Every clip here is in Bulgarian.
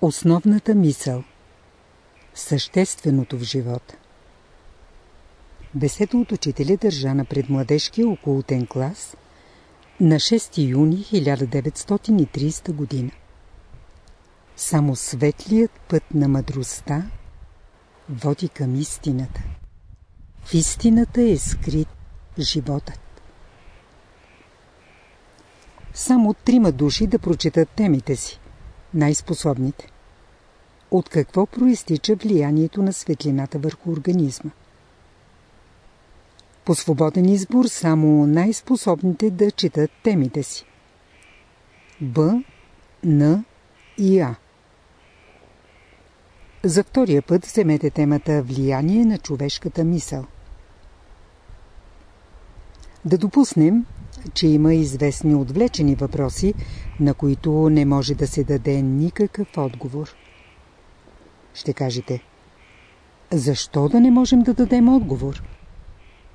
Основната мисъл Същественото в живота Беседа от учителя държа на предмладежкия околотен клас на 6 юни 1930 година. Само светлият път на мъдростта води към истината. В истината е скрит животът. Само трима души да прочитат темите си. Най-способните. От какво проистича влиянието на светлината върху организма? По свободен избор само най-способните да четат темите си. Б, Н и А. За втория път вземете темата Влияние на човешката мисъл. Да допуснем, че има известни отвлечени въпроси, на които не може да се даде никакъв отговор. Ще кажете, защо да не можем да дадем отговор?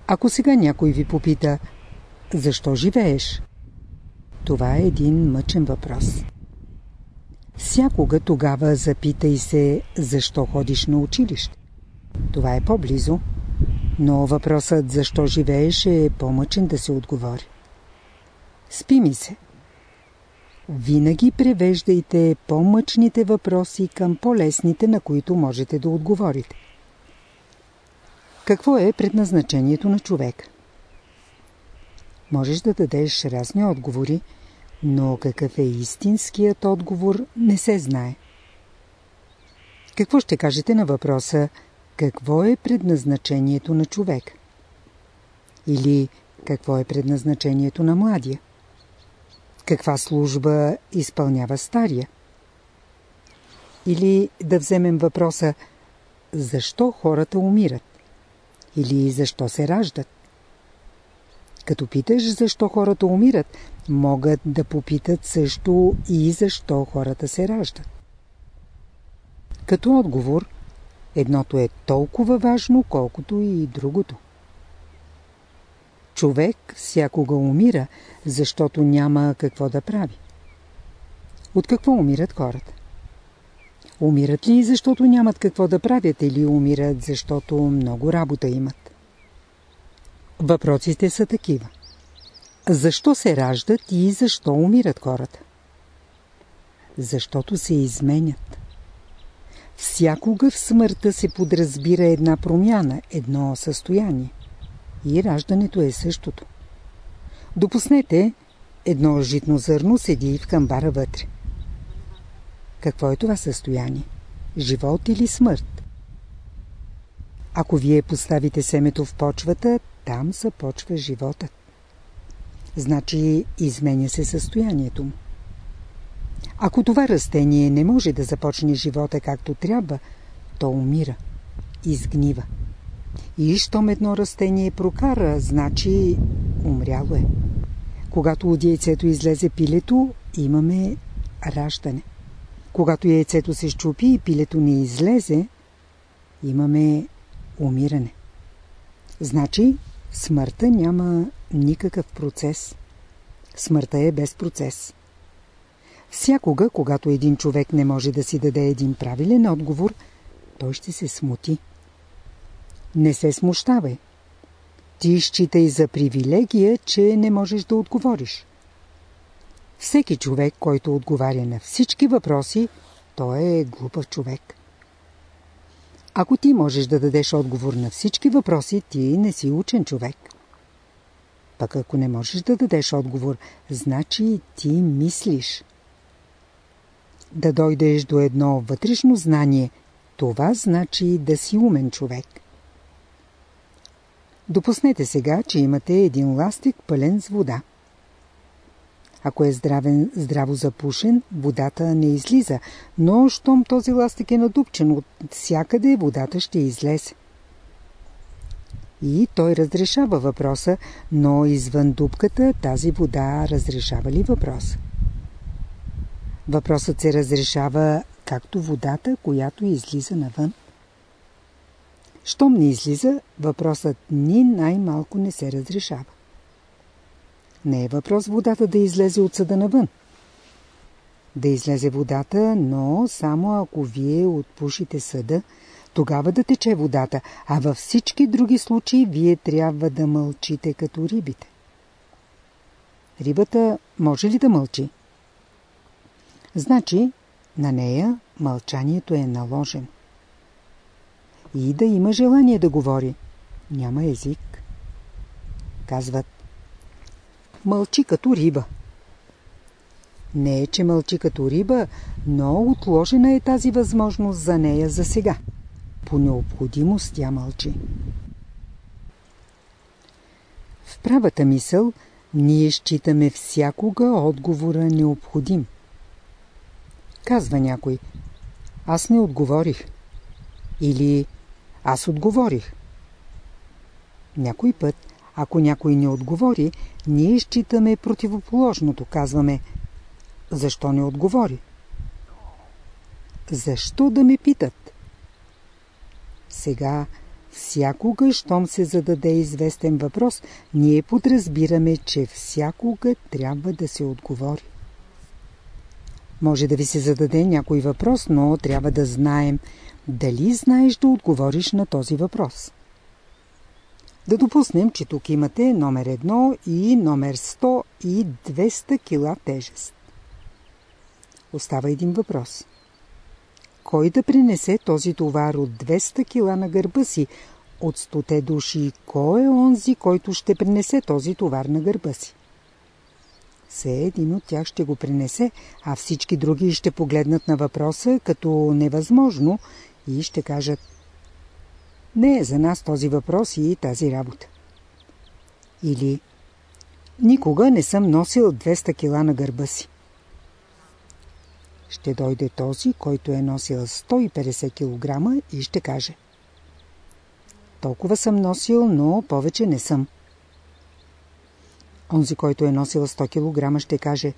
Ако сега някой ви попита, защо живееш? Това е един мъчен въпрос. Всякога тогава запитай се, защо ходиш на училище. Това е по-близо, но въпросът защо живееш е по-мъчен да се отговори. Спи ми се. Винаги превеждайте по-мъчните въпроси към по-лесните, на които можете да отговорите. Какво е предназначението на човек? Можеш да дадеш разни отговори, но какъв е истинският отговор не се знае. Какво ще кажете на въпроса какво е предназначението на човек? Или какво е предназначението на младия? Каква служба изпълнява стария? Или да вземем въпроса защо хората умират? Или защо се раждат? Като питаш защо хората умират, могат да попитат също и защо хората се раждат. Като отговор, едното е толкова важно, колкото и другото. Човек всякога умира, защото няма какво да прави. От какво умират хората? Умират ли защото нямат какво да правят или умират защото много работа имат? Въпросите са такива. Защо се раждат и защо умират хората? Защото се изменят. Всякога в смъртта се подразбира една промяна, едно състояние. И раждането е същото. Допуснете, едно житно зърно седи в камбара вътре. Какво е това състояние? Живот или смърт? Ако вие поставите семето в почвата, там започва животът. Значи изменя се състоянието му. Ако това растение не може да започне живота както трябва, то умира, изгнива. И щом едно растение прокара, значи умряло е. Когато от яйцето излезе пилето, имаме раждане. Когато яйцето се щупи и пилето не излезе, имаме умиране. Значи, смъртта няма никакъв процес. Смъртта е без процес. Всякога, когато един човек не може да си даде един правилен отговор, той ще се смути. Не се смущавай. Ти считай за привилегия, че не можеш да отговориш. Всеки човек, който отговаря на всички въпроси, той е глупав човек. Ако ти можеш да дадеш отговор на всички въпроси, ти не си учен човек. Пък ако не можеш да дадеш отговор, значи ти мислиш. Да дойдеш до едно вътрешно знание, това значи да си умен човек. Допуснете сега, че имате един ластик пълен с вода. Ако е здравен, здраво запушен, водата не излиза, но щом този ластик е надупчен, от всякъде водата ще излезе. И той разрешава въпроса, но извън дупката тази вода разрешава ли въпроса? Въпросът се разрешава както водата, която излиза навън. Щом не излиза, въпросът ни най-малко не се разрешава. Не е въпрос водата да излезе от съда навън. да излезе водата, но само ако вие отпушите съда, тогава да тече водата, а във всички други случаи вие трябва да мълчите като рибите. Рибата може ли да мълчи? Значи, на нея мълчанието е наложено. И да има желание да говори, няма език. Казват, мълчи като риба. Не е, че мълчи като риба, но отложена е тази възможност за нея за сега. По необходимост тя мълчи. В правата мисъл ние считаме всякога отговора необходим. Казва някой, аз не отговорих. Или аз отговорих. Някой път, ако някой не отговори, ние считаме противоположното. Казваме, защо не отговори? Защо да ме питат? Сега, всякога, щом се зададе известен въпрос, ние подразбираме, че всякога трябва да се отговори. Може да ви се зададе някой въпрос, но трябва да знаем дали знаеш да отговориш на този въпрос. Да допуснем, че тук имате номер 1 и номер 100 и 200 кила тежест. Остава един въпрос. Кой да принесе този товар от 200 кила на гърба си? От 100 души, кой е онзи, който ще принесе този товар на гърба си? Все един от тях ще го принесе, а всички други ще погледнат на въпроса като невъзможно и ще кажат не е за нас този въпрос и тази работа. Или никога не съм носил 200 кила на гърба си. Ще дойде този, който е носил 150 кг и ще каже Толкова съм носил, но повече не съм. Онзи, който е носил 100 кг, ще каже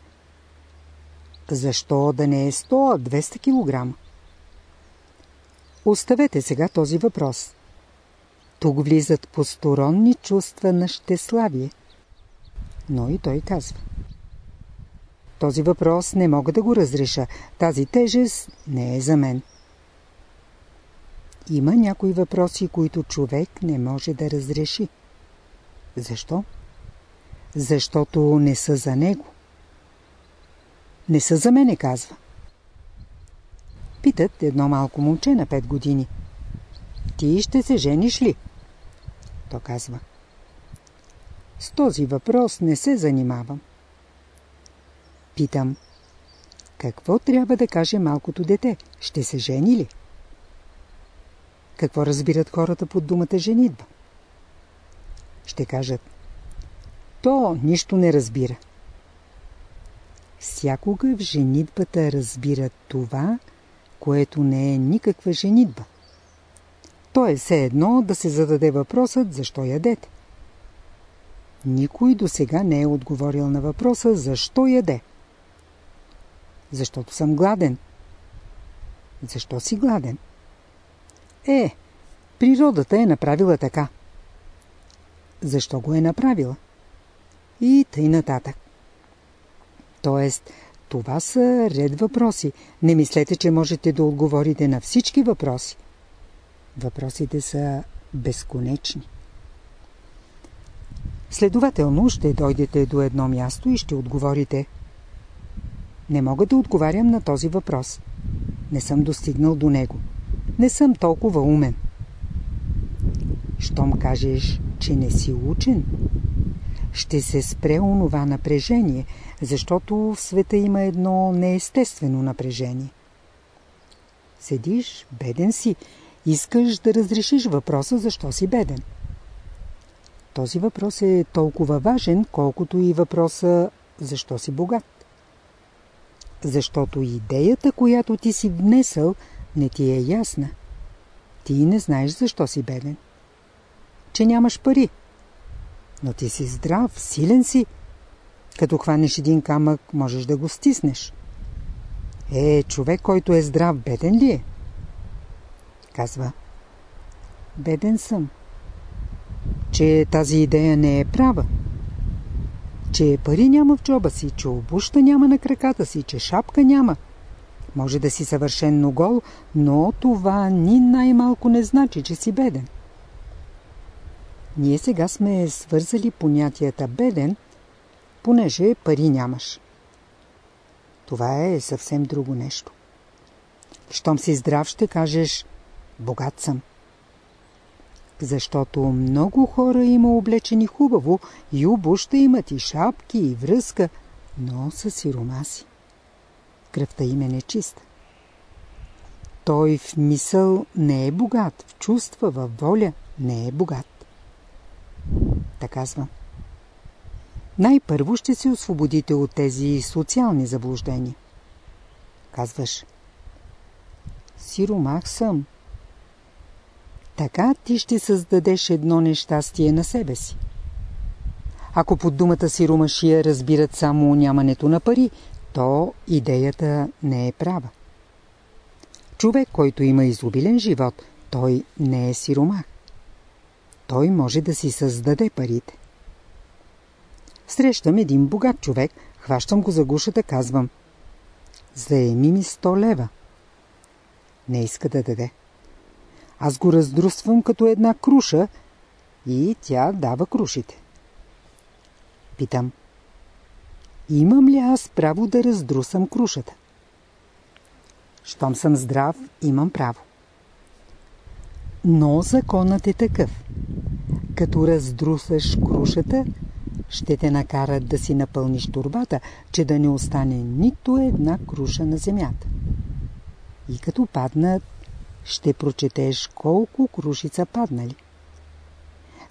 Защо да не е 100, а 200 кг? Оставете сега този въпрос. Тук влизат посторонни чувства на щеславие. Но и той казва. Този въпрос не мога да го разреша. Тази тежест не е за мен. Има някои въпроси, които човек не може да разреши. Защо? Защото не са за него. Не са за мене, казва. Питат едно малко момче на 5 години. Ти ще се жениш ли? То казва. С този въпрос не се занимавам. Питам. Какво трябва да каже малкото дете? Ще се жени ли? Какво разбират хората под думата женитба? Ще кажат. То нищо не разбира. Всякога в женитбата разбира това, което не е никаква женитба. То е все едно да се зададе въпросът защо ядете. Никой до сега не е отговорил на въпроса защо яде. Защото съм гладен. Защо си гладен? Е, природата е направила така. Защо го е направила? И тъй нататък. Тоест, това са ред въпроси. Не мислете, че можете да отговорите на всички въпроси. Въпросите са безконечни. Следователно ще дойдете до едно място и ще отговорите Не мога да отговарям на този въпрос. Не съм достигнал до него. Не съм толкова умен. Щом кажеш, че не си учен, ще се спре онова напрежение, защото в света има едно неестествено напрежение. Седиш, беден си, искаш да разрешиш въпроса защо си беден. Този въпрос е толкова важен, колкото и въпроса защо си богат. Защото идеята, която ти си внесъл, не ти е ясна. Ти не знаеш защо си беден. Че нямаш пари. Но ти си здрав, силен си. Като хванеш един камък, можеш да го стиснеш. Е, човек, който е здрав, беден ли е? Казва. Беден съм. Че тази идея не е права. че пари няма в джоба си, че обуща няма на краката си, че шапка няма. Може да си съвършенно гол, но това ни най-малко не значи, че си беден. Ние сега сме свързали понятията беден, понеже пари нямаш. Това е съвсем друго нещо. Щом си здрав, ще кажеш богат съм. Защото много хора има облечени хубаво и обуща имат и шапки и връзка, но са сиромаси. Кръвта им е нечиста. Той в мисъл не е богат, в чувства, в воля не е богат. Така казвам. Най-първо ще се освободите от тези социални заблуждения. Казваш, сиромах съм. Така ти ще създадеш едно нещастие на себе си. Ако под думата сиромашия разбират само нямането на пари, то идеята не е права. Човек, който има изобилен живот, той не е сиромах. Той може да си създаде парите. Срещам един богат човек, хващам го за гушата, казвам Заеми ми 100 лева. Не иска да даде. Аз го раздрусвам като една круша и тя дава крушите. Питам. Имам ли аз право да раздрусам крушата? Щом съм здрав, имам право. Но законът е такъв. Като раздрусаш крушата, ще те накарат да си напълниш турбата, че да не остане нито една круша на земята. И като паднат, ще прочетеш колко крушица паднали.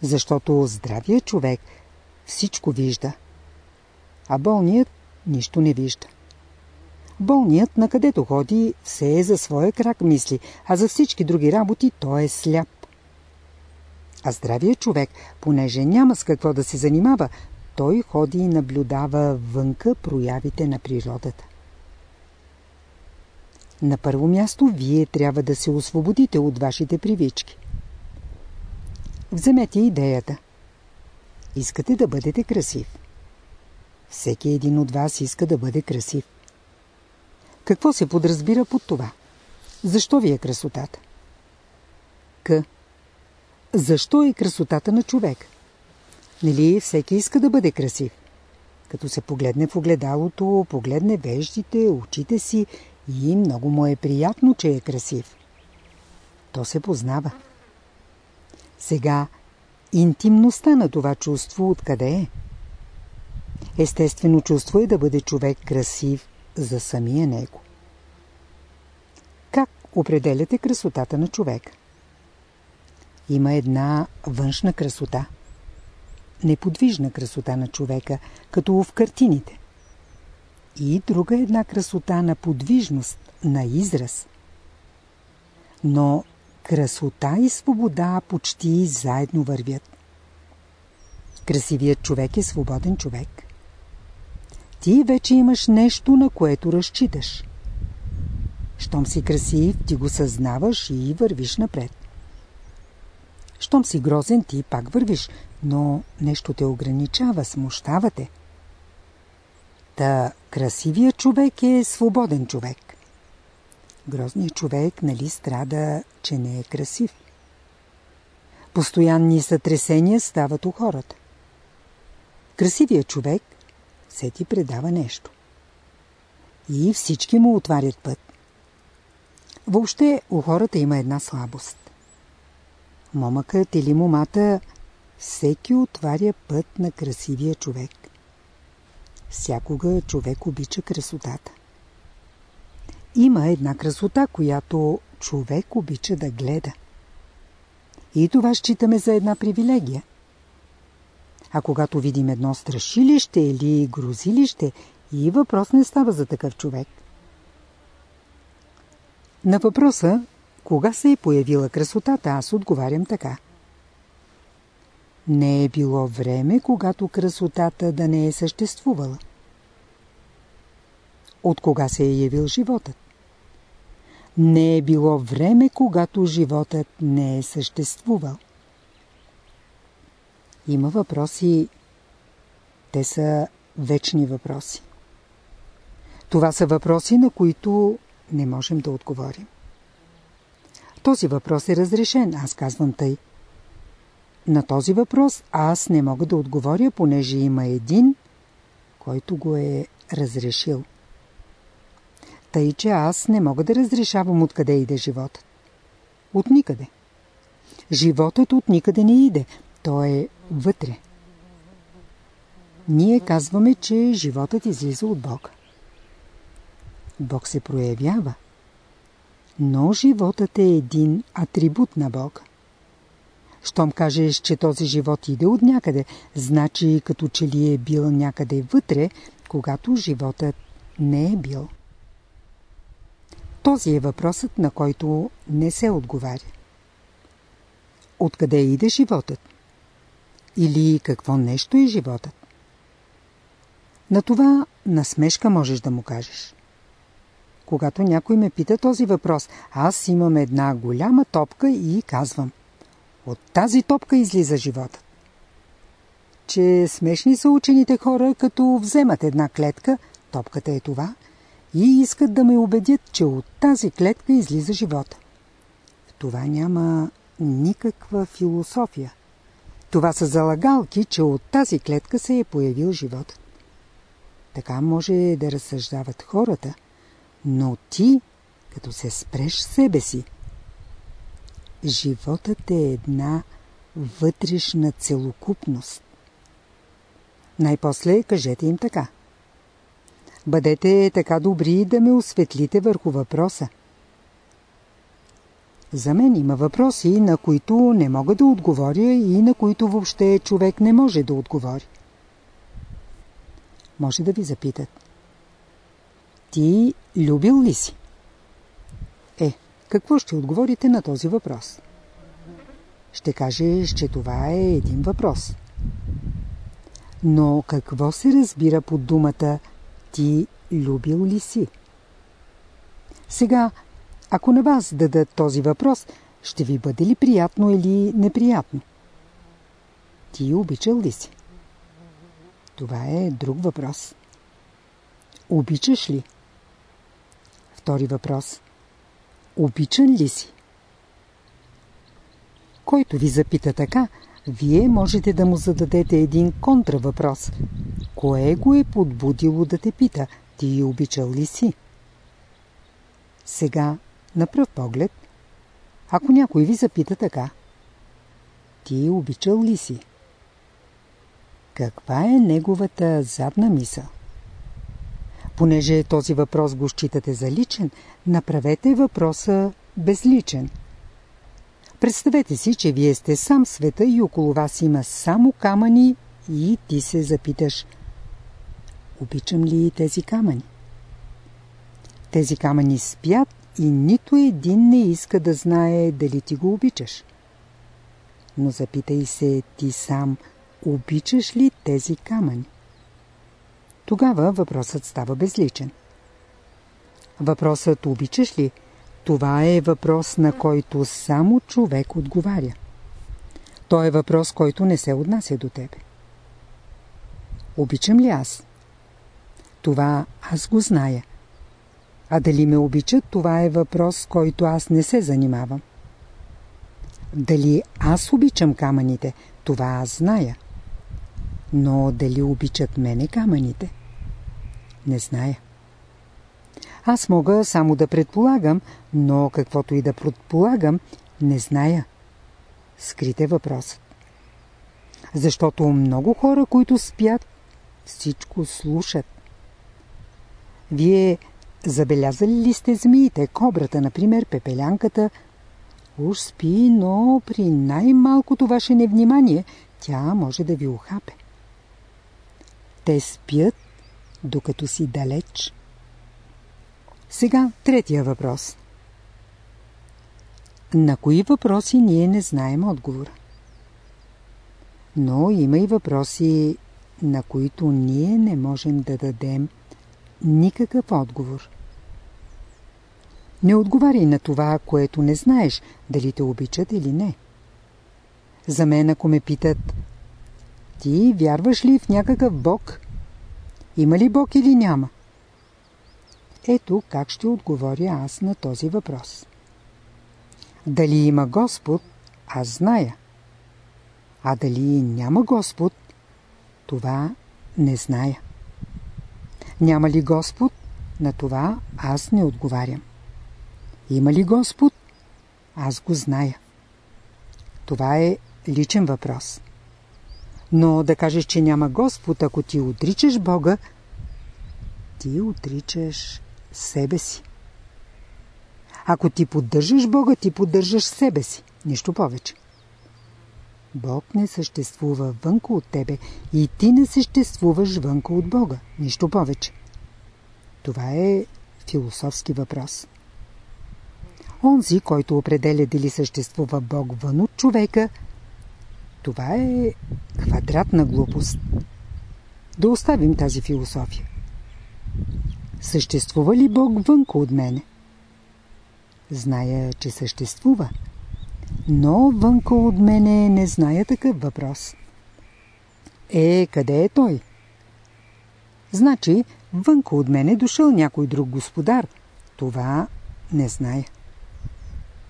Защото здравия човек всичко вижда, а болният нищо не вижда. Болният, на където ходи, все е за своя крак мисли, а за всички други работи той е сляп. А здравия човек, понеже няма с какво да се занимава, той ходи и наблюдава вънка проявите на природата. На първо място вие трябва да се освободите от вашите привички. Вземете идеята. Искате да бъдете красив. Всеки един от вас иска да бъде красив. Какво се подразбира под това? Защо ви е красотата? К. Защо е красотата на човек? Нали всеки иска да бъде красив? Като се погледне в огледалото, погледне веждите, очите си и много му е приятно, че е красив. То се познава. Сега, интимността на това чувство откъде е? Естествено чувство е да бъде човек красив за самия него. Как определяте красотата на човек? Има една външна красота. Неподвижна красота на човека, като в картините. И друга една красота на подвижност, на израз. Но красота и свобода почти заедно вървят. Красивият човек е свободен човек ти вече имаш нещо, на което разчиташ. Щом си красив, ти го съзнаваш и вървиш напред. Щом си грозен, ти пак вървиш, но нещо те ограничава, смущава те. Та красивият човек е свободен човек. Грозният човек нали страда, че не е красив. Постоянни сътресения стават у хората. Красивият човек се ти предава нещо. И всички му отварят път. Въобще у хората има една слабост. Момъкът или момата всеки отваря път на красивия човек. Всякога човек обича красотата. Има една красота, която човек обича да гледа. И това считаме за една привилегия. А когато видим едно страшилище или грозилище, и въпрос не става за такъв човек. На въпроса, кога се е появила красотата, аз отговарям така. Не е било време, когато красотата да не е съществувала. От кога се е явил животът? Не е било време, когато животът не е съществувал. Има въпроси Те са вечни въпроси. Това са въпроси, на които не можем да отговорим. Този въпрос е разрешен, аз казвам тъй. На този въпрос аз не мога да отговоря, понеже има един, който го е разрешил. Тъй, че аз не мога да разрешавам откъде иде животът. От никъде. Животът от никъде не иде. Той е вътре. Ние казваме, че животът излиза от Бога. Бог се проявява. Но животът е един атрибут на Бога. Щом кажеш, че този живот иде от някъде, значи като че ли е бил някъде вътре, когато животът не е бил. Този е въпросът, на който не се отговаря. Откъде иде животът? Или какво нещо е животът? На това насмешка можеш да му кажеш. Когато някой ме пита този въпрос, аз имам една голяма топка и казвам. От тази топка излиза животът. Че смешни са учените хора, като вземат една клетка, топката е това, и искат да ме убедят, че от тази клетка излиза живота. В това няма никаква философия. Това са залагалки, че от тази клетка се е появил живот. Така може да разсъждават хората, но ти, като се спреш себе си, животът е една вътрешна целокупност. Най-после кажете им така. Бъдете така добри да ме осветлите върху въпроса. За мен има въпроси, на които не мога да отговоря и на които въобще човек не може да отговори. Може да ви запитат. Ти любил ли си? Е, какво ще отговорите на този въпрос? Ще кажеш, че това е един въпрос. Но какво се разбира под думата ти любил ли си? Сега, ако на вас дадат този въпрос, ще ви бъде ли приятно или неприятно? Ти обичал ли си? Това е друг въпрос. Обичаш ли? Втори въпрос. Обичан ли си? Който ви запита така, вие можете да му зададете един контравъпрос. Кое го е подбудило да те пита, ти обичал ли си? Сега, на пръв поглед, ако някой ви запита така, ти обичал ли си? Каква е неговата задна мисъл? Понеже този въпрос го считате за личен, направете въпроса безличен. Представете си, че вие сте сам света и около вас има само камъни и ти се запиташ Обичам ли тези камъни? Тези камъни спят и нито един не иска да знае дали ти го обичаш. Но запитай се ти сам, обичаш ли тези камъни? Тогава въпросът става безличен. Въпросът обичаш ли? Това е въпрос, на който само човек отговаря. То е въпрос, който не се отнася до тебе. Обичам ли аз? Това аз го зная. А дали ме обичат, това е въпрос, който аз не се занимавам. Дали аз обичам камъните, това аз зная. Но дали обичат мене камъните? Не зная. Аз мога само да предполагам, но каквото и да предполагам, не зная. Скрит е въпросът. Защото много хора, които спят, всичко слушат. Вие забелязали ли сте змиите, кобрата, например, пепелянката? Уж спи, но при най-малкото ваше невнимание тя може да ви ухапе. Те спят, докато си далеч. Сега третия въпрос. На кои въпроси ние не знаем отговора? Но има и въпроси, на които ние не можем да дадем никакъв отговор. Не отговаряй на това, което не знаеш, дали те обичат или не. За мен, ако ме питат, Ти вярваш ли в някакъв Бог? Има ли Бог или няма? Ето как ще отговоря аз на този въпрос. Дали има Господ, аз зная. А дали няма Господ, това не зная. Няма ли Господ, на това аз не отговарям. Има ли Господ, аз го зная. Това е личен въпрос. Но да кажеш, че няма Господ, ако ти отричаш Бога, ти отричаш себе си. Ако ти поддържаш Бога, ти поддържаш себе си. Нищо повече. Бог не съществува вънко от тебе и ти не съществуваш вънко от Бога. Нищо повече. Това е философски въпрос. Онзи, който определя дали съществува Бог вън от човека, това е квадратна глупост. Да оставим тази философия. Съществува ли Бог вънко от мене? Зная, че съществува. Но вънко от мене не зная такъв въпрос. Е, къде е той? Значи, вънко от мене дошъл някой друг господар. Това не зная.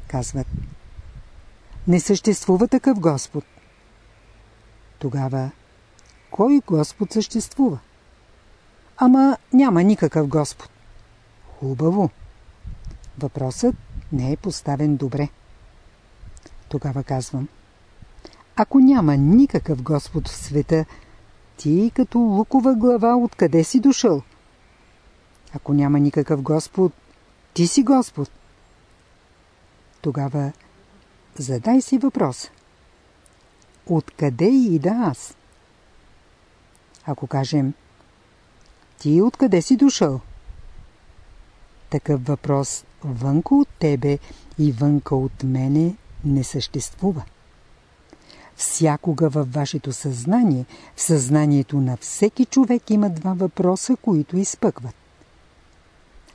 Казват. Не съществува такъв Господ. Тогава, кой Господ съществува? Ама няма никакъв Господ. Хубаво. Въпросът не е поставен добре. Тогава казвам. Ако няма никакъв Господ в света, ти като лукова глава откъде си дошъл? Ако няма никакъв Господ, ти си Господ. Тогава задай си въпрос. Откъде и да аз? Ако кажем, ти откъде си дошъл? Такъв въпрос вънка от тебе и вънка от мене не съществува. Всякога във вашето съзнание, в съзнанието на всеки човек има два въпроса, които изпъкват.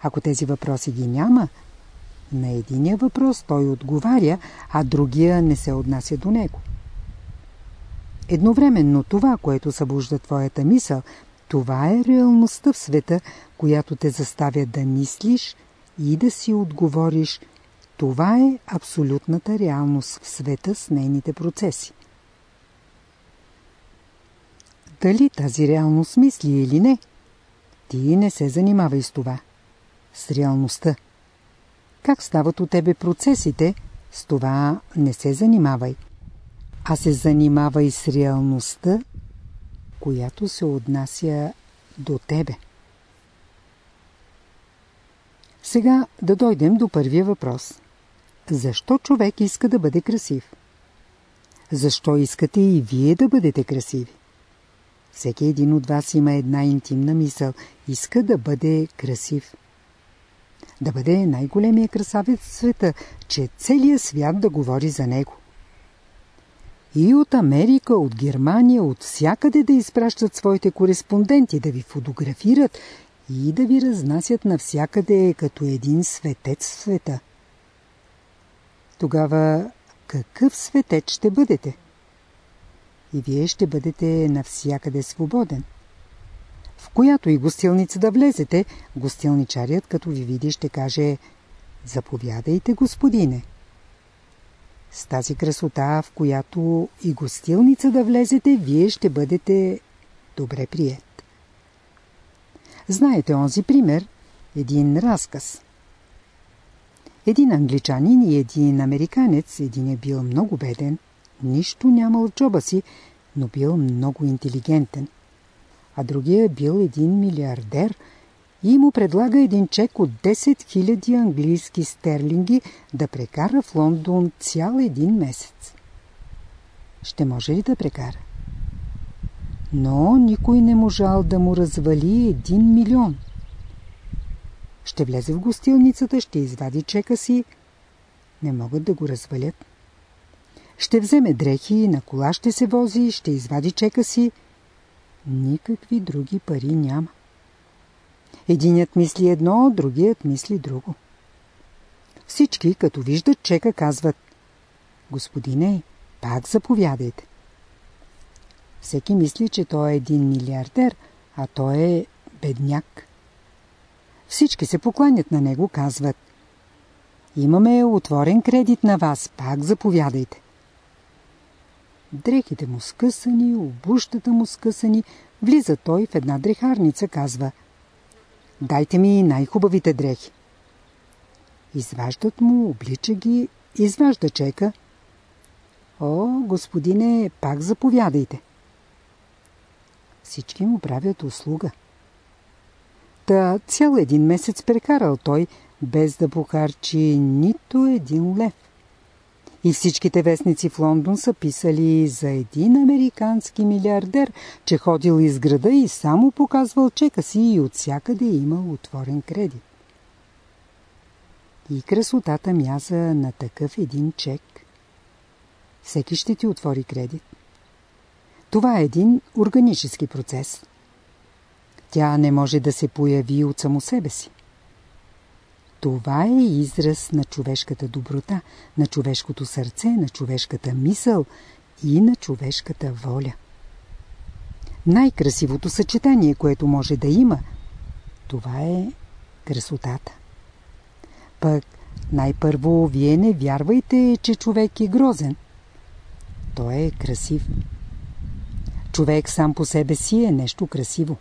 Ако тези въпроси ги няма, на единия въпрос той отговаря, а другия не се отнася до него. Едновременно това, което събужда твоята мисъл, това е реалността в света, която те заставя да мислиш и да си отговориш. Това е абсолютната реалност в света с нейните процеси. Дали тази реалност мисли или не, ти не се занимавай с това. С реалността. Как стават от тебе процесите, с това не се занимавай. А се занимавай с реалността която се отнася до тебе. Сега да дойдем до първия въпрос. Защо човек иска да бъде красив? Защо искате и вие да бъдете красиви? Всеки един от вас има една интимна мисъл. Иска да бъде красив. Да бъде най-големия красавец в света, че целият свят да говори за него и от Америка, от Германия, от всякъде да изпращат своите кореспонденти, да ви фотографират и да ви разнасят навсякъде като един светец в света. Тогава какъв светец ще бъдете? И вие ще бъдете навсякъде свободен. В която и гостилница да влезете, гостилничарият като ви види ще каже «Заповядайте, господине». С тази красота, в която и гостилница да влезете, вие ще бъдете добре прият. Знаете онзи пример? Един разказ. Един англичанин и един американец, един е бил много беден, нищо нямал в джоба си, но бил много интелигентен. А другия е бил един милиардер – и му предлага един чек от 10 000 английски стерлинги да прекара в Лондон цял един месец. Ще може ли да прекара? Но никой не можал да му развали един милион. Ще влезе в гостилницата, ще извади чека си. Не могат да го развалят. Ще вземе дрехи, на кола ще се вози, ще извади чека си. Никакви други пари няма. Единият мисли едно, другият мисли друго. Всички, като виждат чека, казват Господине, пак заповядайте. Всеки мисли, че той е един милиардер, а той е бедняк. Всички се покланят на него, казват Имаме отворен кредит на вас, пак заповядайте. Дрехите му скъсани, обущата му скъсани, влиза той в една дрехарница, казва Дайте ми най-хубавите дрехи. Изваждат му, облича ги, изважда чека. О, господине, пак заповядайте. Всички му правят услуга. Та цял един месец прекарал той, без да похарчи нито един лев. И всичките вестници в Лондон са писали за един американски милиардер, че ходил из града и само показвал чека си и от всякъде имал отворен кредит. И красотата мяза на такъв един чек. Всеки ще ти отвори кредит. Това е един органически процес. Тя не може да се появи от само себе си. Това е израз на човешката доброта, на човешкото сърце, на човешката мисъл и на човешката воля. Най-красивото съчетание, което може да има, това е красотата. Пък най-първо вие не вярвайте, че човек е грозен. Той е красив. Човек сам по себе си е нещо красиво.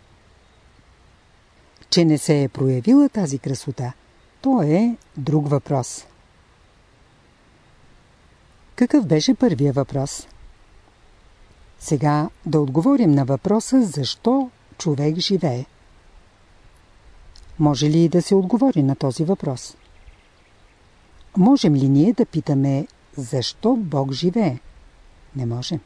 Че не се е проявила тази красота – то е друг въпрос. Какъв беше първия въпрос? Сега да отговорим на въпроса защо човек живее. Може ли да се отговори на този въпрос? Можем ли ние да питаме защо Бог живее? Не можем.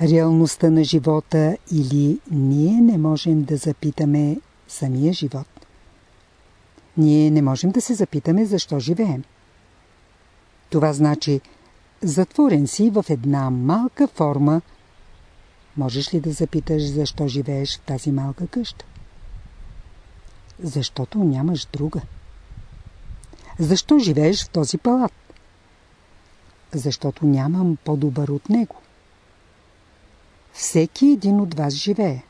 Реалността на живота или ние не можем да запитаме самия живот. Ние не можем да се запитаме защо живеем. Това значи, затворен си в една малка форма, можеш ли да запиташ защо живееш в тази малка къща? Защото нямаш друга. Защо живееш в този палат? Защото нямам по-добър от него. Всеки един от вас живее.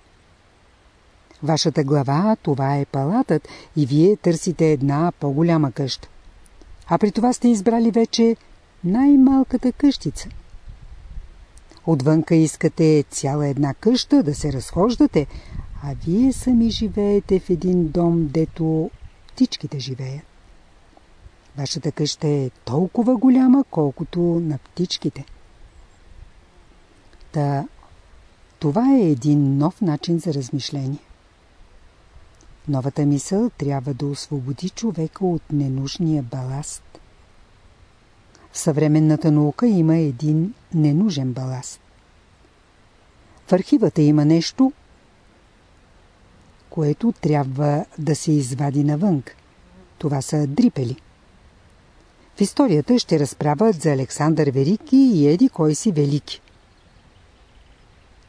Вашата глава, това е палатът и вие търсите една по-голяма къща. А при това сте избрали вече най-малката къщица. Отвънка искате цяла една къща да се разхождате, а вие сами живеете в един дом, дето птичките живеят. Вашата къща е толкова голяма, колкото на птичките. Та, това е един нов начин за размишление. Новата мисъл трябва да освободи човека от ненужния баласт. В съвременната наука има един ненужен баласт. В архивата има нещо, което трябва да се извади навън. Това са дрипели. В историята ще разправят за Александър Велики и Еди кой си Велики.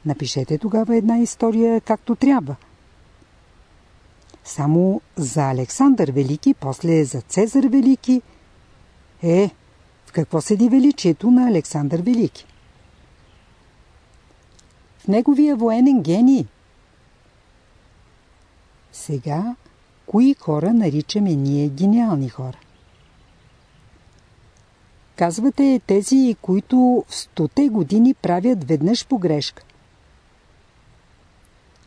Напишете тогава една история както трябва – само за Александър Велики, после за Цезар Велики. Е, в какво седи величието на Александър Велики? В неговия военен гений. Сега, кои хора наричаме ние гениални хора? Казвате тези, които в стоте години правят веднъж погрешка.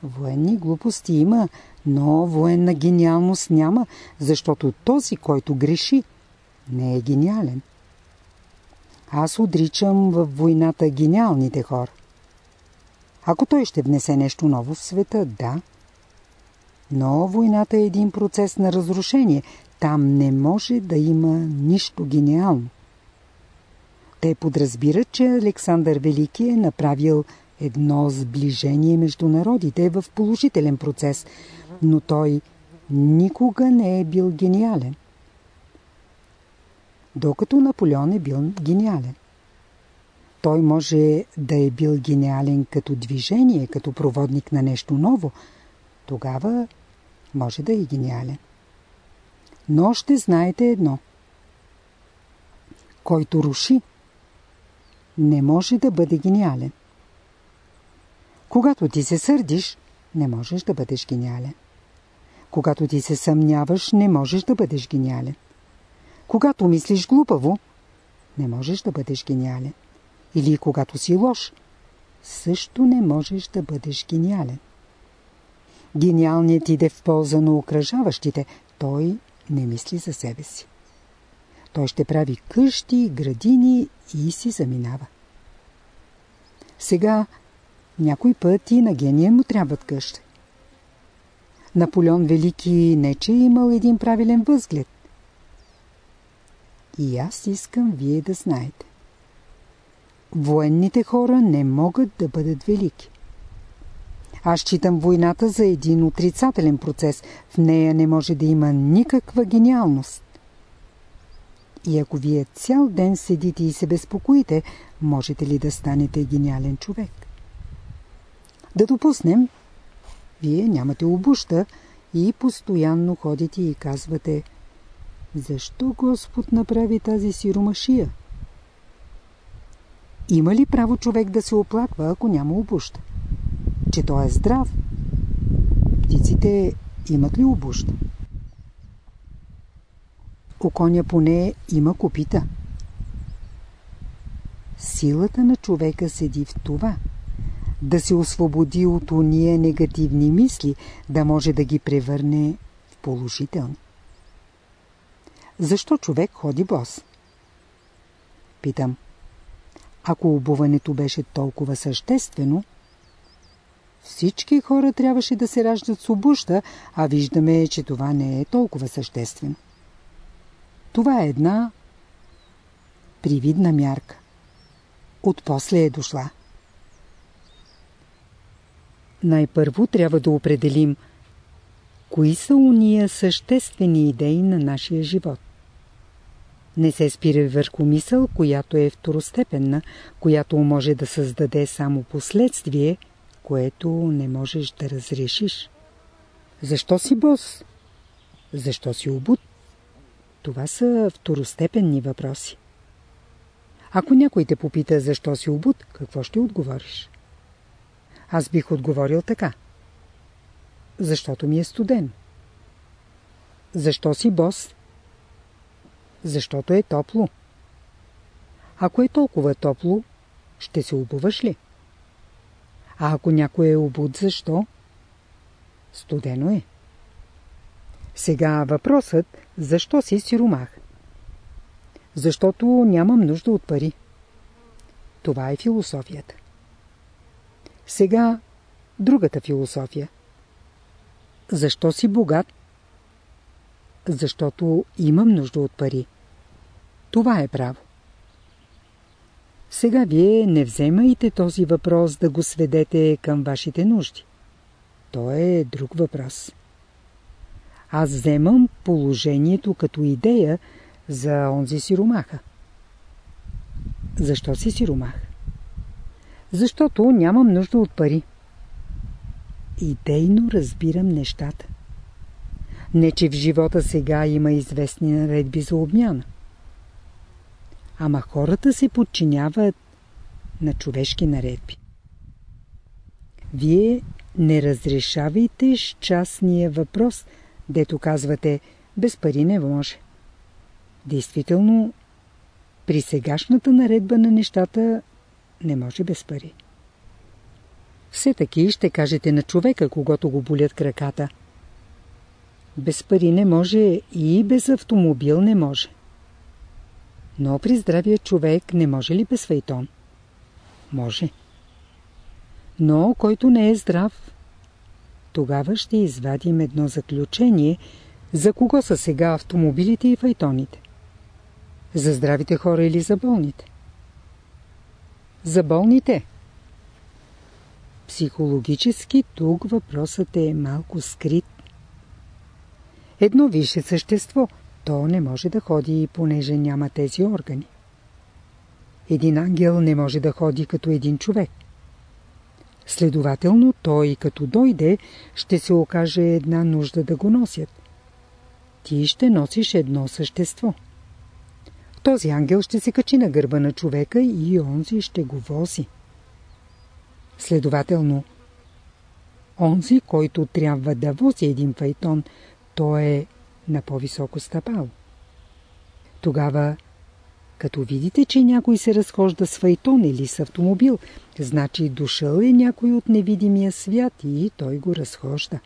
Военни глупости има, но военна гениалност няма, защото този, който греши, не е гениален. Аз отричам в войната гениалните хора. Ако той ще внесе нещо ново в света, да. Но войната е един процес на разрушение. Там не може да има нищо гениално. Те подразбират, че Александър Велики е направил едно сближение между народите в положителен процес, но той никога не е бил гениален. Докато Наполеон е бил гениален. Той може да е бил гениален като движение, като проводник на нещо ново. Тогава може да е гениален. Но ще знаете едно. Който руши, не може да бъде гениален. Когато ти се сърдиш, не можеш да бъдеш гениален. Когато ти се съмняваш, не можеш да бъдеш гениален. Когато мислиш глупаво, не можеш да бъдеш гениален. Или когато си лош, също не можеш да бъдеш гениален. Гениалният иде в полза на окръжаващите, той не мисли за себе си. Той ще прави къщи, градини и си заминава. Сега някой път и на гения му трябват къщи. Наполеон Велики не че е имал един правилен възглед. И аз искам вие да знаете. Военните хора не могат да бъдат велики. Аз считам войната за един отрицателен процес. В нея не може да има никаква гениалност. И ако вие цял ден седите и се безпокоите, можете ли да станете гениален човек? Да допуснем, вие нямате обуща и постоянно ходите и казвате Защо Господ направи тази сиромашия? Има ли право човек да се оплаква, ако няма обуща? Че той е здрав? Птиците имат ли обуща? У коня поне има копита. Силата на човека седи в това – да се освободи от уния негативни мисли, да може да ги превърне в положителни. Защо човек ходи бос? Питам. Ако обуването беше толкова съществено, всички хора трябваше да се раждат с обуща, а виждаме, че това не е толкова съществено. Това е една привидна мярка. Отпосле е дошла. Най-първо трябва да определим кои са уния съществени идеи на нашия живот. Не се спира върху мисъл, която е второстепенна, която може да създаде само последствие, което не можеш да разрешиш. Защо си бос? Защо си обут? Това са второстепенни въпроси. Ако някой те попита защо си обут, какво ще отговориш? Аз бих отговорил така. Защото ми е студен. Защо си бос? Защото е топло. Ако е толкова топло, ще се обуваш ли? А ако някой е обуд, защо? Студено е. Сега въпросът, защо си сиромах? Защото нямам нужда от пари. Това е философията. Сега другата философия. Защо си богат? Защото имам нужда от пари. Това е право. Сега вие не вземайте този въпрос да го сведете към вашите нужди. То е друг въпрос. Аз вземам положението като идея за онзи сиромаха. Защо си сиромах? Защото нямам нужда от пари. Идейно разбирам нещата. Не, че в живота сега има известни наредби за обмяна. Ама хората се подчиняват на човешки наредби. Вие не разрешавайте с частния въпрос, дето казвате, без пари не може. Действително, при сегашната наредба на нещата не може без пари. Все таки ще кажете на човека, когато го болят краката. Без пари не може и без автомобил не може. Но при здравия човек не може ли без фейтон? Може. Но който не е здрав, тогава ще извадим едно заключение, за кого са сега автомобилите и файтоните. За здравите хора или за болните? За болните. Психологически тук въпросът е малко скрит. Едно висше същество, то не може да ходи, понеже няма тези органи. Един ангел не може да ходи като един човек. Следователно, той като дойде, ще се окаже една нужда да го носят. Ти ще носиш едно същество. Този ангел ще се качи на гърба на човека и онзи ще го вози. Следователно, Онзи, който трябва да вози един файтон, той е на по-високо стъпало. Тогава, като видите, че някой се разхожда с файтон или с автомобил, значи дошъл е някой от невидимия свят и той го разхожда.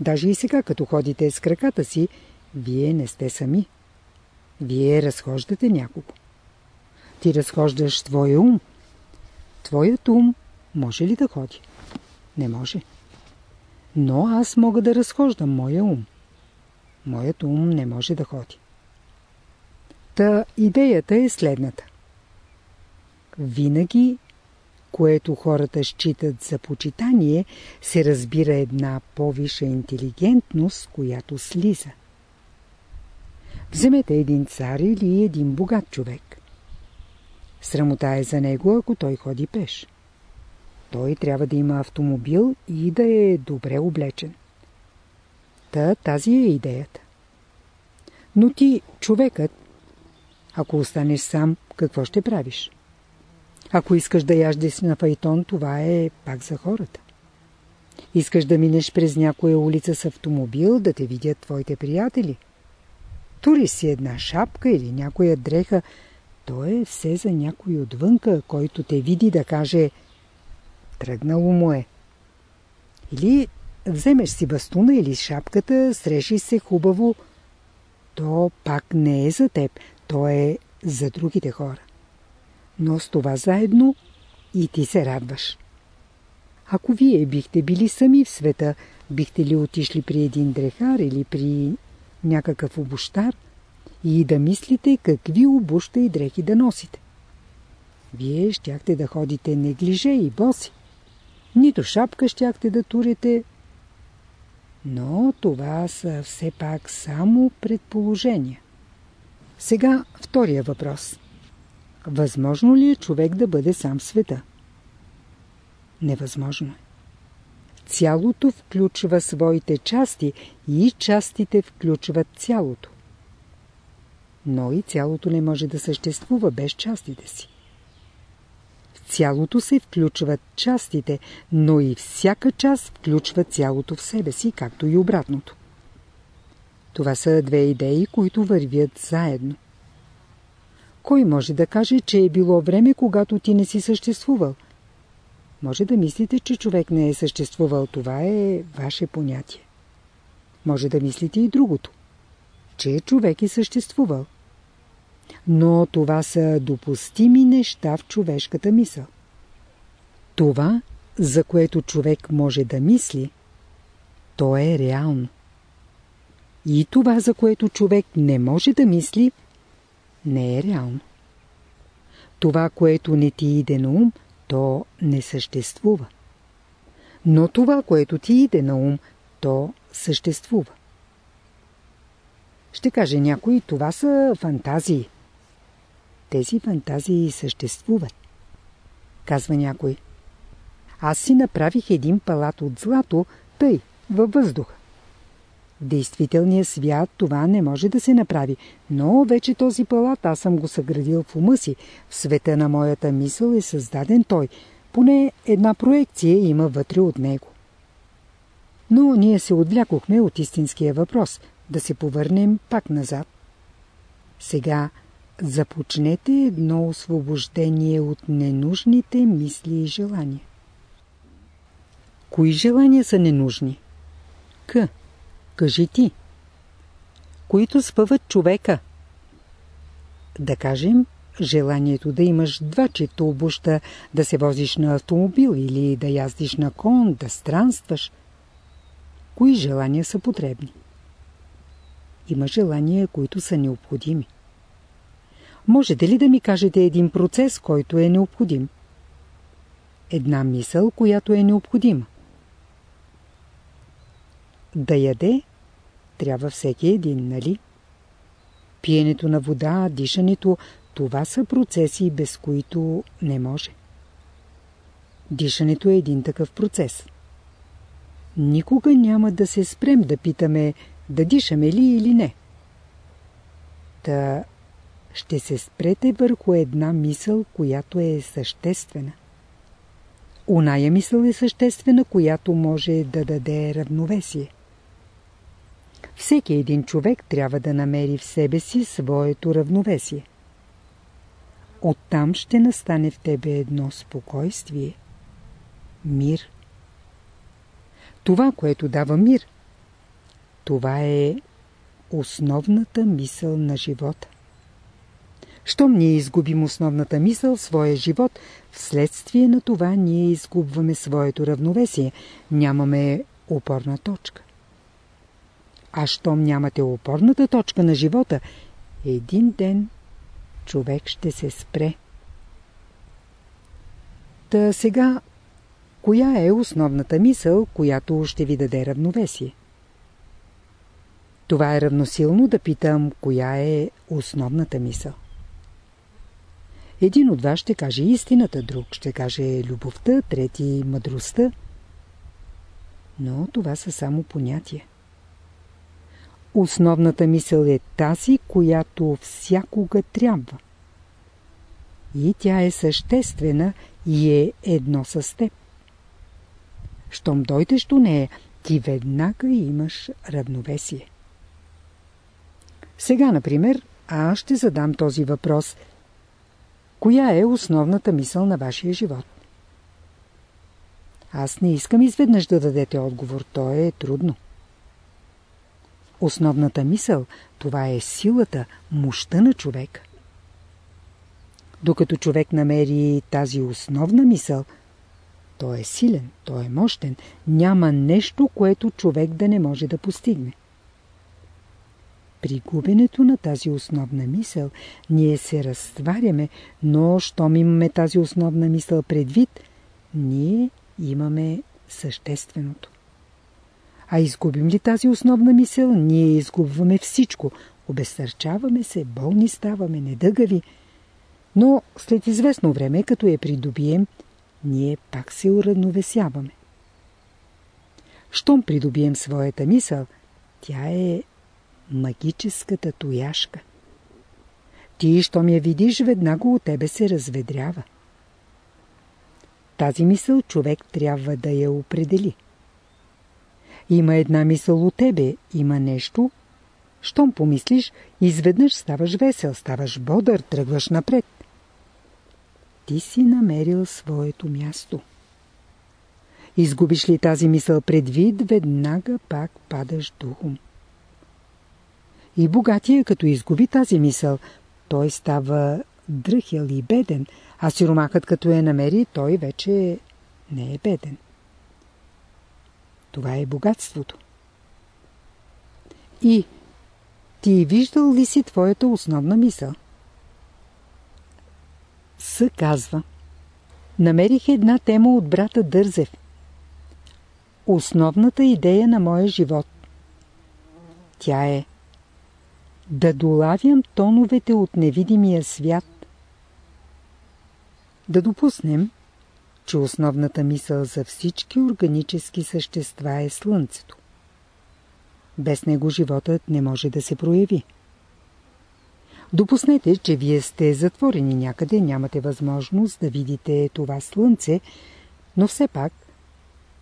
Даже и сега, като ходите с краката си, вие не сте сами. Вие разхождате някого. Ти разхождаш твоя ум. Твоят ум може ли да ходи? Не може. Но аз мога да разхождам моя ум. Моят ум не може да ходи. Та идеята е следната. Винаги, което хората считат за почитание, се разбира една по-виша интелигентност, която слиза. Вземете един цар или един богат човек. Срамота е за него, ако той ходи пеш. Той трябва да има автомобил и да е добре облечен. Та тази е идеята. Но ти, човекът, ако останеш сам, какво ще правиш? Ако искаш да яждеш на файтон, това е пак за хората. Искаш да минеш през някоя улица с автомобил, да те видят твоите приятели. Тури си една шапка или някоя дреха, то е все за някой отвънка, който те види да каже тръгнало му е. Или вземеш си бастуна или шапката, срещи се хубаво, то пак не е за теб, то е за другите хора. Но с това заедно и ти се радваш. Ако вие бихте били сами в света, бихте ли отишли при един дрехар или при някакъв обощар и да мислите какви обуща и дрехи да носите? Вие щяхте да ходите неглиже и боси. Нито шапка щяхте да турите, но това са все пак само предположения. Сега втория въпрос. Възможно ли е човек да бъде сам в света? Невъзможно е. Цялото включва своите части и частите включват цялото. Но и цялото не може да съществува без частите си. В цялото се включват частите, но и всяка част включва цялото в себе си, както и обратното. Това са две идеи, които вървят заедно. Кой може да каже, че е било време, когато ти не си съществувал? Може да мислите, че човек не е съществувал. Това е ваше понятие. Може да мислите и другото. Че човек е съществувал. Но това са допустими неща в човешката мисъл. Това, за което човек може да мисли, то е реално. И това, за което човек не може да мисли, не е реално. Това, което не ти иде на ум, то не съществува. Но това, което ти иде на ум, то съществува. Ще каже някой, това са фантазии. Тези фантазии съществуват. Казва някой. Аз си направих един палат от злато, тъй, във въздуха. Действителния свят това не може да се направи, но вече този палат аз съм го съградил в ума си. В света на моята мисъл е създаден той. Поне една проекция има вътре от него. Но ние се отвлякохме от истинския въпрос. Да се повърнем пак назад. Сега започнете едно освобождение от ненужните мисли и желания. Кои желания са ненужни? К. Кажи ти. Които спъват човека. Да кажем, желанието да имаш два чета обуща, да се возиш на автомобил или да яздиш на кон, да странстваш. Кои желания са потребни? Има желания, които са необходими. Можете ли да ми кажете един процес, който е необходим? Една мисъл, която е необходима. Да яде трябва всеки един, нали? Пиенето на вода, дишането, това са процеси, без които не може. Дишането е един такъв процес. Никога няма да се спрем да питаме да дишаме ли или не. Та ще се спрете върху една мисъл, която е съществена. Оная мисъл е съществена, която може да даде равновесие. Всеки един човек трябва да намери в себе си своето равновесие. Оттам ще настане в тебе едно спокойствие, мир. Това, което дава мир, това е основната мисъл на живота. Щом ние изгубим основната мисъл своя живот, вследствие на това ние изгубваме своето равновесие, нямаме опорна точка. А щом нямате опорната точка на живота, един ден човек ще се спре. Та сега, коя е основната мисъл, която ще ви даде равновесие? Това е равносилно да питам, коя е основната мисъл. Един от вас ще каже истината, друг ще каже любовта, трети мъдростта. Но това са само понятия. Основната мисъл е тази, която всякога трябва. И тя е съществена и е едно с теб. Щом дойдеш до нея, ти веднага имаш равновесие. Сега, например, аз ще задам този въпрос. Коя е основната мисъл на вашия живот? Аз не искам изведнъж да дадете отговор, то е трудно. Основната мисъл, това е силата, мощта на човек. Докато човек намери тази основна мисъл, той е силен, той е мощен, няма нещо, което човек да не може да постигне. При губенето на тази основна мисъл, ние се разтваряме, но щом имаме тази основна мисъл предвид, ние имаме същественото. А изгубим ли тази основна мисъл, ние изгубваме всичко. Обесърчаваме се, болни ставаме, недъгави. Но след известно време, като я придобием, ние пак се уравновесяваме. Щом придобием своята мисъл, тя е магическата тояшка. Ти, щом я видиш, веднага от тебе се разведрява. Тази мисъл човек трябва да я определи. Има една мисъл от тебе, има нещо. Щом помислиш, изведнъж ставаш весел, ставаш бодър, тръгваш напред. Ти си намерил своето място. Изгубиш ли тази мисъл предвид, веднага пак падаш духом. И богатия, като изгуби тази мисъл, той става дръхел и беден, а сиромахът като я намери, той вече не е беден. Това е богатството. И ти виждал ли си твоята основна мисъл? С казва. Намерих една тема от брата Дързев. Основната идея на моя живот. Тя е да долавям тоновете от невидимия свят. Да допуснем, че основната мисъл за всички органически същества е Слънцето. Без него животът не може да се прояви. Допуснете, че вие сте затворени някъде, нямате възможност да видите това Слънце, но все пак,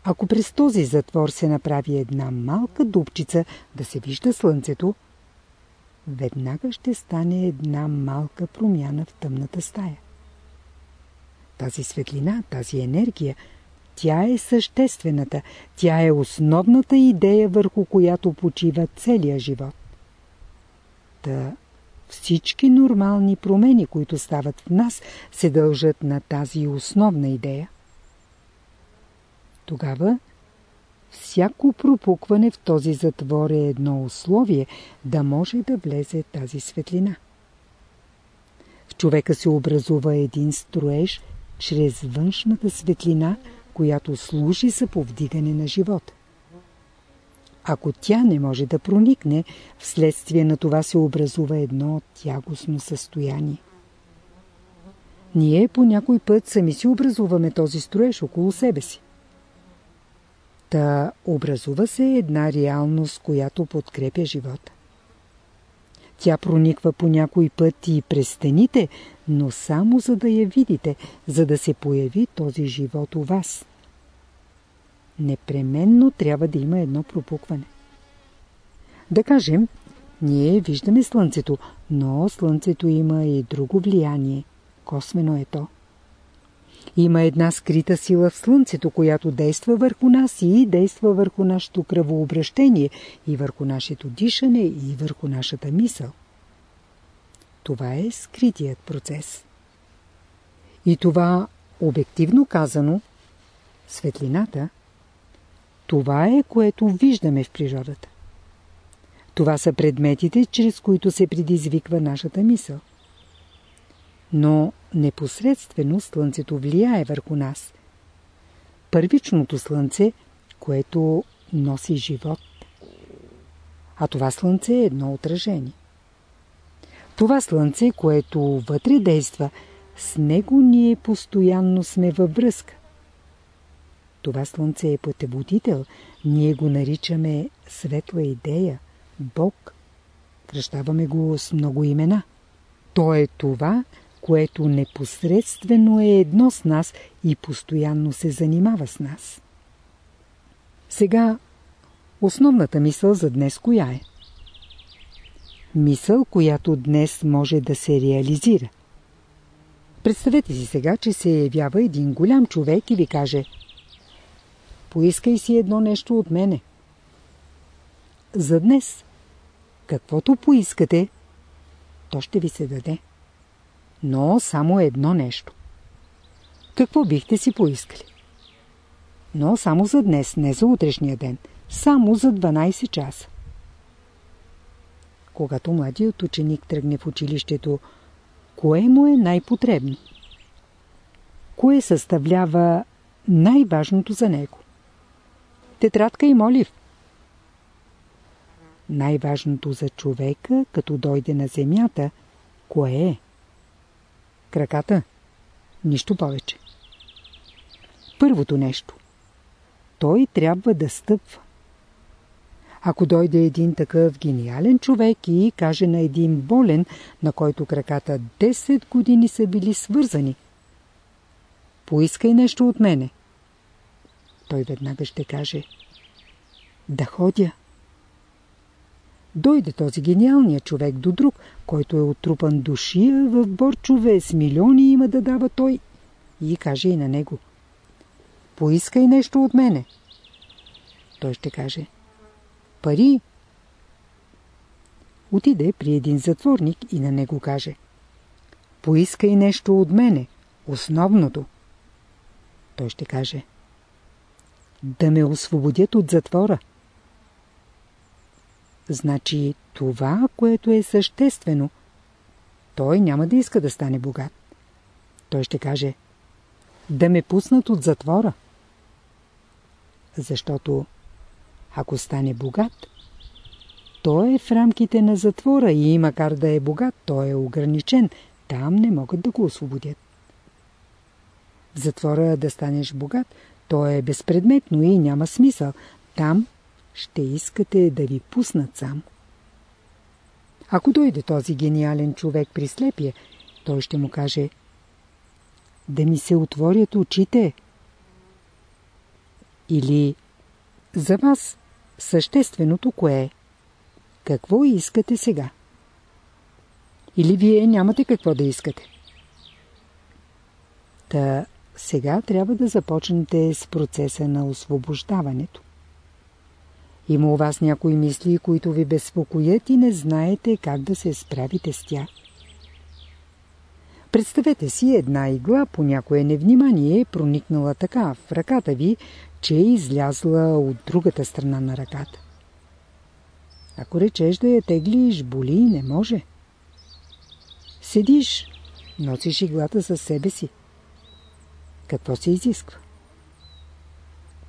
ако през този затвор се направи една малка дупчица да се вижда Слънцето, веднага ще стане една малка промяна в тъмната стая. Тази светлина, тази енергия, тя е съществената, тя е основната идея, върху която почива целия живот. Та всички нормални промени, които стават в нас, се дължат на тази основна идея. Тогава всяко пропукване в този затвор е едно условие да може да влезе тази светлина. В човека се образува един строеж чрез външната светлина, която служи за повдигане на живота. Ако тя не може да проникне, вследствие на това се образува едно тягостно състояние. Ние по някой път сами си образуваме този строеж около себе си. Та образува се една реалност, която подкрепя живота. Тя прониква по някой път и през стените, но само за да я видите, за да се появи този живот у вас. Непременно трябва да има едно пропукване. Да кажем, ние виждаме Слънцето, но Слънцето има и друго влияние. Косвено е то. Има една скрита сила в Слънцето, която действа върху нас и действа върху нашето кръвообращение, и върху нашето дишане, и върху нашата мисъл. Това е скритият процес. И това, обективно казано, светлината, това е, което виждаме в природата. Това са предметите, чрез които се предизвиква нашата мисъл. Но непосредствено Слънцето влияе върху нас. Първичното Слънце, което носи живот. А това Слънце е едно отражение. Това Слънце, което вътре действа, с него ние постоянно сме във връзка. Това Слънце е пътеводител, ние го наричаме светла идея, Бог. Кръщаваме го с много имена. То е това, което непосредствено е едно с нас и постоянно се занимава с нас. Сега, основната мисъл за днес коя е? Мисъл, която днес може да се реализира. Представете си сега, че се явява един голям човек и ви каже Поискай си едно нещо от мене. За днес, каквото поискате, то ще ви се даде но само едно нещо. Какво бихте си поискали? Но само за днес, не за утрешния ден. Само за 12 часа. Когато младият ученик тръгне в училището, кое му е най-потребно? Кое съставлява най-важното за него? Тетрадка и молив. Най-важното за човека, като дойде на земята, кое е? Краката. Нищо повече. Първото нещо. Той трябва да стъпва. Ако дойде един такъв гениален човек и каже на един болен, на който краката 10 години са били свързани, поискай нещо от мене. Той веднага ще каже да ходя. Дойде този гениалният човек до друг, който е отрупан душия в борчове с милиони има да дава той. И каже и на него. Поискай нещо от мене. Той ще каже. Пари. Отиде при един затворник и на него каже. Поискай нещо от мене. Основното. Той ще каже. Да ме освободят от затвора. Значи това, което е съществено, той няма да иска да стане богат. Той ще каже, да ме пуснат от затвора. Защото ако стане богат, той е в рамките на затвора и макар да е богат, той е ограничен. Там не могат да го освободят. В затвора да станеш богат, то е безпредметно и няма смисъл. Там ще искате да ви пуснат сам. Ако дойде този гениален човек при слепия, той ще му каже да ми се отворят очите. Или за вас същественото кое е? Какво искате сега? Или вие нямате какво да искате? Та сега трябва да започнете с процеса на освобождаването. Има у вас някои мисли, които ви безпокоят и не знаете как да се справите с тях. Представете си една игла по някое невнимание проникнала така в ръката ви, че е излязла от другата страна на ръката. Ако речеш да я теглиш, боли, не може. Седиш, носиш иглата със себе си. Какво се изисква?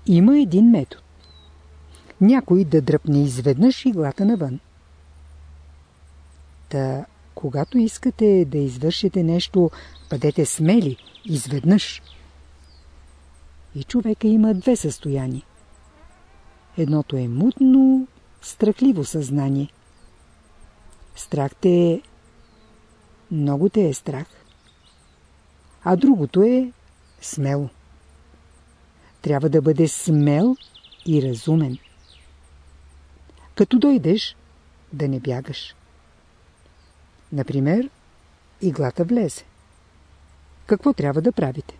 Има един метод някой да дръпне изведнъж иглата навън. Та, когато искате да извършите нещо, бъдете смели, изведнъж. И човека има две състояния. Едното е мутно, страхливо съзнание. Страх те е... Много те е страх. А другото е смело. Трябва да бъде смел и разумен. Като дойдеш, да не бягаш. Например, иглата влезе. Какво трябва да правите?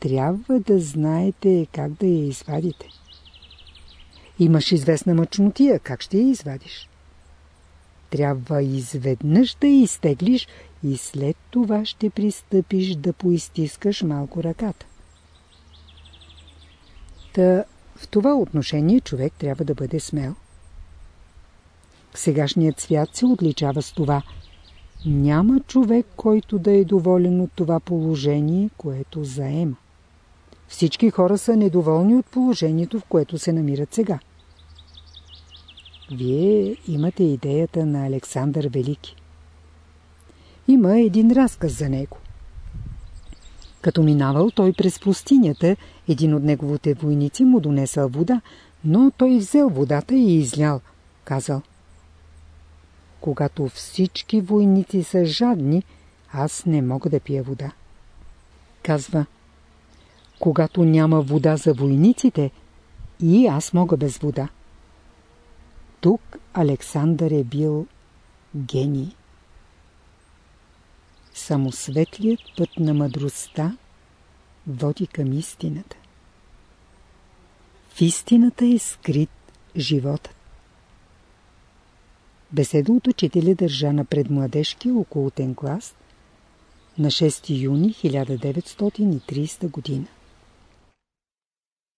Трябва да знаете как да я извадите. Имаш известна мъчнотия, как ще я извадиш? Трябва изведнъж да я изтеглиш и след това ще пристъпиш да поизтискаш малко ръката. Та в това отношение човек трябва да бъде смел. Сегашният свят се отличава с това. Няма човек, който да е доволен от това положение, което заема. Всички хора са недоволни от положението, в което се намират сега. Вие имате идеята на Александър Велики. Има един разказ за него. Като минавал той през пустинята, един от неговите войници му донесъл вода, но той взел водата и излял. Казал, когато всички войници са жадни, аз не мога да пия вода. Казва, когато няма вода за войниците, и аз мога без вода. Тук Александър е бил гений. Само светлият път на мъдростта води към истината. В истината е скрит животът. Беседа от учителя държа на предмладежки околотен клас на 6 юни 1930 година.